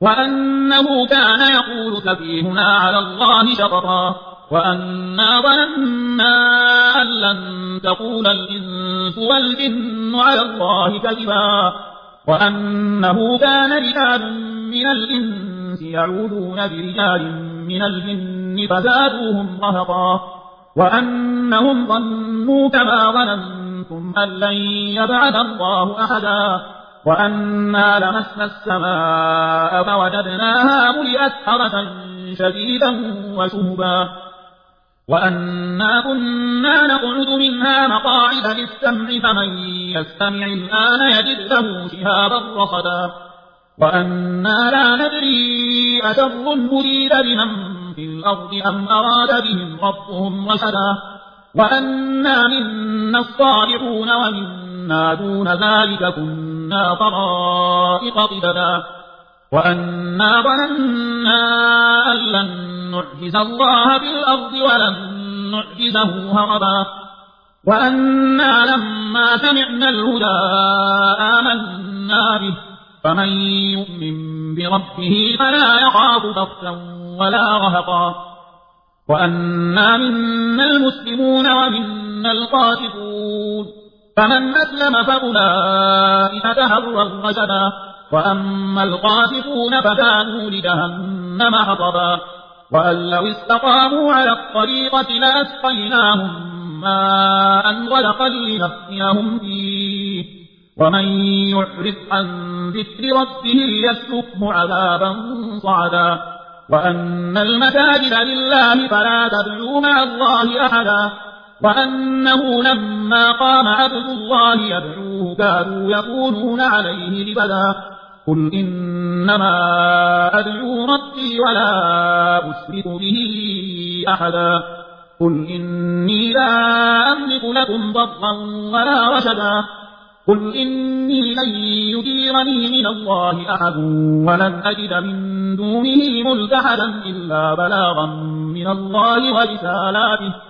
وأنه كان يقول سفيهنا على الله شططا وأنا ظننا أن لن تقول الإنس والجن على الله كذبا وأنه كان رجال من الإنس يعودون برجال من الجن فزادوهم رهقا وأنهم ظنوا كما ظننتم أن لن يبعث الله أحدا. وأنا لمسنا السماء فوجدناها ملئت حرسا شديدا وشهبا وأنا كنا نقعد منها مقاعد للسمع فمن يستمع الآن يجد له شهابا رصدا وأنا لا ندري أشر مريد بمن في الأرض أم أراد بهم ربهم رشدا وأنا منا الصالحون ومنا دون ذلك كنا طرائق قددا وأنا ظننا أن لن نعجز الله في الأرض ولن نعجزه هربا وأنا لما سمعنا الهدى آمنا به فمن يؤمن بربه فلا يخاف بخسا ولا رهقا وأنا منا المسلمون ومنا القاسطون فمن أسلم فأولئك تهروا رشدا وأما القاسطون فكانوا لجهنم حطبا. وأن لو استقاموا على الطريقة لأسقيناهم ماء غلقا لنفتنهم فيه. ومن يعرض عن ذكر ربه يسلكه عذابا صعدا. وأن المساجد لله فلا تدعوا مع الله أحدا. وأنه لما قام عبد الله يدعوه كانوا يكونون عليه لبدا. قل إنما أدعو ربي ولا أشرك به أحدا. قل إني لا أملك لكم ضرا ولا رشدا. قل إني لن يجيرني من الله أحد ولن أجد من دونه ملتحدا إلا بلاغا من الله ورسالاته.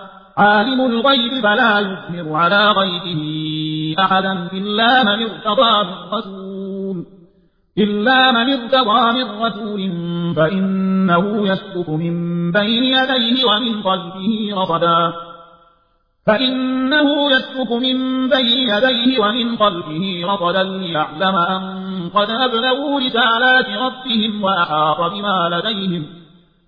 عالم الغيب فلا يظهر على غيبه أحدا إلا من ارتضى من رسول. إلا من ارتضى من رسول فإنه يسلك من بين يديه ومن خلفه رصدا. فإنه يسلك من بين يديه ومن خلفه رصدا ليعلم أن قد أبلغوا رسالات ربهم وأحاط بما لديهم.